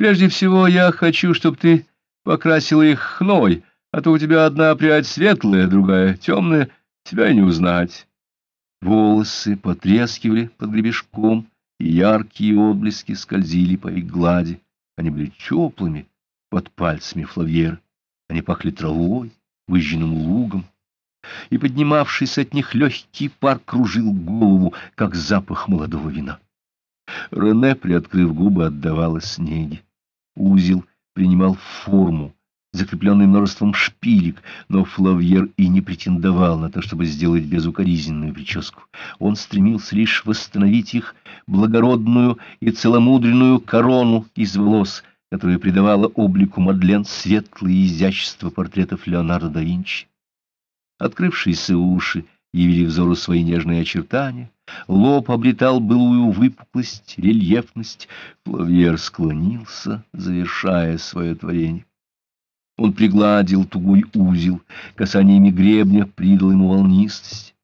Прежде всего я хочу, чтобы ты покрасила их хной, а то у тебя одна прядь светлая, другая темная, тебя не узнать. Волосы потрескивали под гребешком, и яркие отблески скользили по их глади. Они были теплыми под пальцами Флавьера. Они пахли травой, выжженным лугом, и поднимавшийся от них легкий пар кружил голову, как запах молодого вина. Рене, приоткрыв губы, отдавала снеги. Узел принимал форму, закрепленный множеством шпилек, но Флавьер и не претендовал на то, чтобы сделать безукоризненную прическу. Он стремился лишь восстановить их благородную и целомудренную корону из волос, которая придавала облику Мадлен светлое изящество портретов Леонардо да Винчи. Открывшиеся уши явили взору свои нежные очертания, лоб обретал былую выпуклость, рельефность. Флавьер склонился, завершая свое творение. Он пригладил тугой узел, касаниями гребня придал ему волнистость.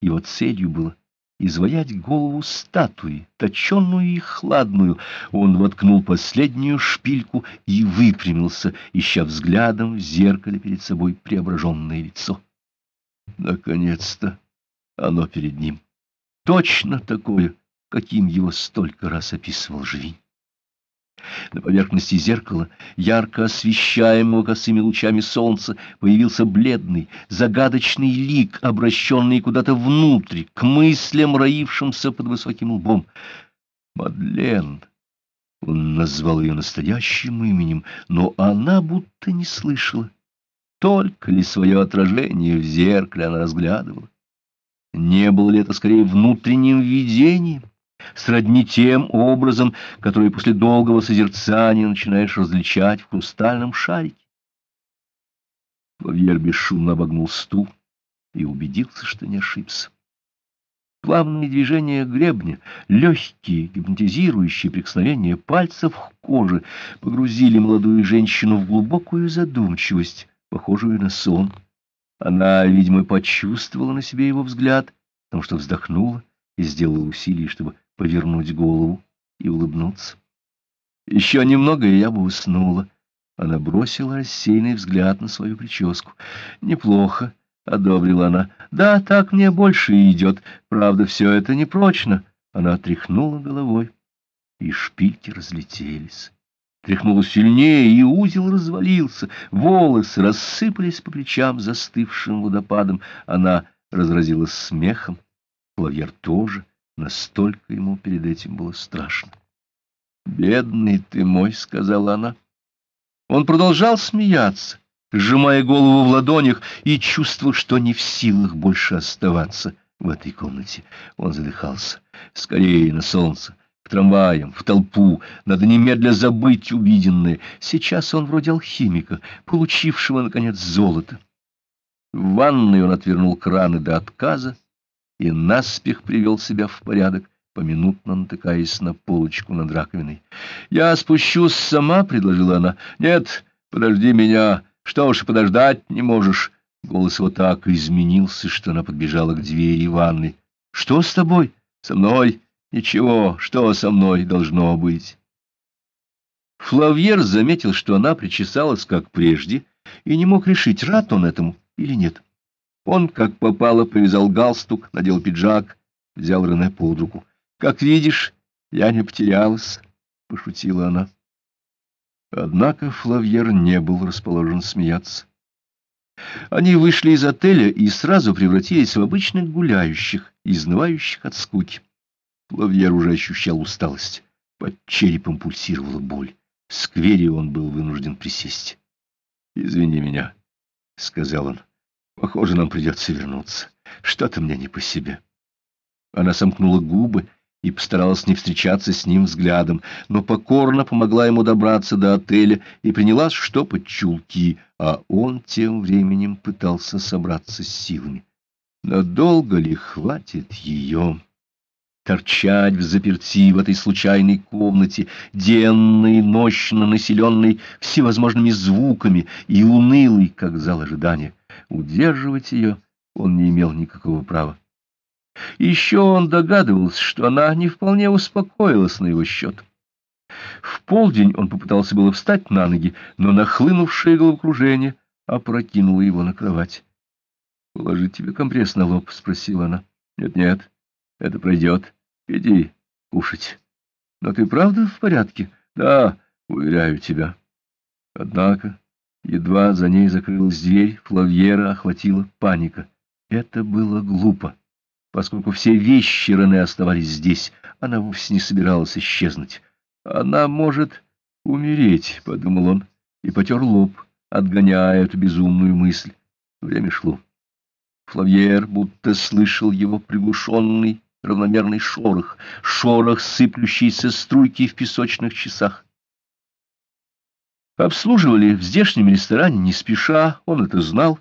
Его целью было изваять голову статуи, точенную и хладную. Он воткнул последнюю шпильку и выпрямился, ища взглядом в зеркале перед собой преображенное лицо. Наконец-то оно перед ним. Точно такое, каким его столько раз описывал Живинь. На поверхности зеркала, ярко освещаемого косыми лучами солнца, появился бледный, загадочный лик, обращенный куда-то внутрь, к мыслям, роившимся под высоким лбом. Мадлен. Он назвал ее настоящим именем, но она будто не слышала. Только ли свое отражение в зеркале она разглядывала? Не было ли это скорее внутренним видением? сродни тем образом, который после долгого созерцания начинаешь различать в хрустальном шарике. Лавьер бесшумно обогнул стул и убедился, что не ошибся. Плавные движения гребня, легкие, гипнотизирующие прикосновения пальцев к коже погрузили молодую женщину в глубокую задумчивость, похожую на сон. Она, видимо, почувствовала на себе его взгляд, потому что вздохнула и сделала усилие, чтобы повернуть голову и улыбнуться. Еще немного, и я бы уснула. Она бросила рассеянный взгляд на свою прическу. Неплохо, — одобрила она. Да, так мне больше идет. Правда, все это непрочно. Она тряхнула головой, и шпильки разлетелись. Тряхнула сильнее, и узел развалился. Волосы рассыпались по плечам застывшим водопадом. Она разразилась смехом. Клавьер тоже. Настолько ему перед этим было страшно. «Бедный ты мой», — сказала она. Он продолжал смеяться, сжимая голову в ладонях и чувствовал, что не в силах больше оставаться в этой комнате. Он задыхался. «Скорее на солнце, к трамваям, в толпу. Надо немедля забыть увиденное. Сейчас он вроде алхимика, получившего, наконец, золото». В ванной он отвернул краны до отказа и наспех привел себя в порядок, поминутно натыкаясь на полочку над раковиной. — Я спущусь сама, — предложила она. — Нет, подожди меня. Что уж подождать не можешь. Голос его так изменился, что она подбежала к двери ванной. — Что с тобой? — Со мной? Ничего. Что со мной должно быть? Флавьер заметил, что она причесалась, как прежде, и не мог решить, рад он этому или нет. — он, как попало, повязал галстук, надел пиджак, взял Рене под руку. — Как видишь, я не потерялась, — пошутила она. Однако Флавьер не был расположен смеяться. Они вышли из отеля и сразу превратились в обычных гуляющих, изнывающих от скуки. Флавьер уже ощущал усталость. Под черепом пульсировала боль. В сквере он был вынужден присесть. — Извини меня, — сказал он. Похоже, нам придется вернуться. Что-то мне не по себе. Она сомкнула губы и постаралась не встречаться с ним взглядом, но покорно помогла ему добраться до отеля и принялась штопать чулки, а он тем временем пытался собраться с силами. Надолго ли хватит ее? Торчать в заперти в этой случайной комнате, денно и ночно населенной всевозможными звуками и унылой, как зал ожидания. Удерживать ее он не имел никакого права. Еще он догадывался, что она не вполне успокоилась на его счет. В полдень он попытался было встать на ноги, но нахлынувшее головокружение опрокинуло его на кровать. — Положить тебе компресс на лоб? — спросила она. Нет, — Нет-нет, это пройдет. Иди кушать. — Но ты правда в порядке? — Да, уверяю тебя. Однако, едва за ней закрылась дверь, Флавьера охватила паника. Это было глупо. Поскольку все вещи Рене оставались здесь, она вовсе не собиралась исчезнуть. «Она может умереть», — подумал он, и потер лоб, отгоняя эту безумную мысль. Время шло. Флавьер будто слышал его приглушенный, равномерный шорох, шорох сыплющейся струйки в песочных часах. Обслуживали в здешнем ресторане не спеша, он это знал,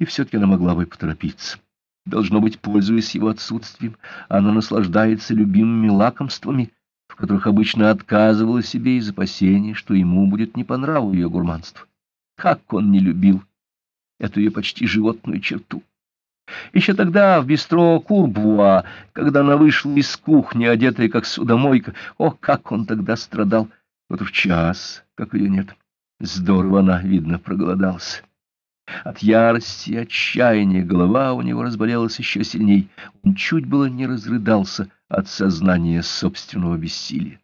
и все-таки она могла бы поторопиться. Должно быть, пользуясь его отсутствием, она наслаждается любимыми лакомствами, в которых обычно отказывала себе из опасения, что ему будет не по нраву ее гурманство. Как он не любил эту ее почти животную черту! Еще тогда в бистро Курбуа, когда она вышла из кухни, одетая как судомойка, о, как он тогда страдал! Вот в час, как ее нет. Здорово она, видно, проголодалась. От ярости и отчаяния голова у него разболелась еще сильней. Он чуть было не разрыдался от сознания собственного бессилия.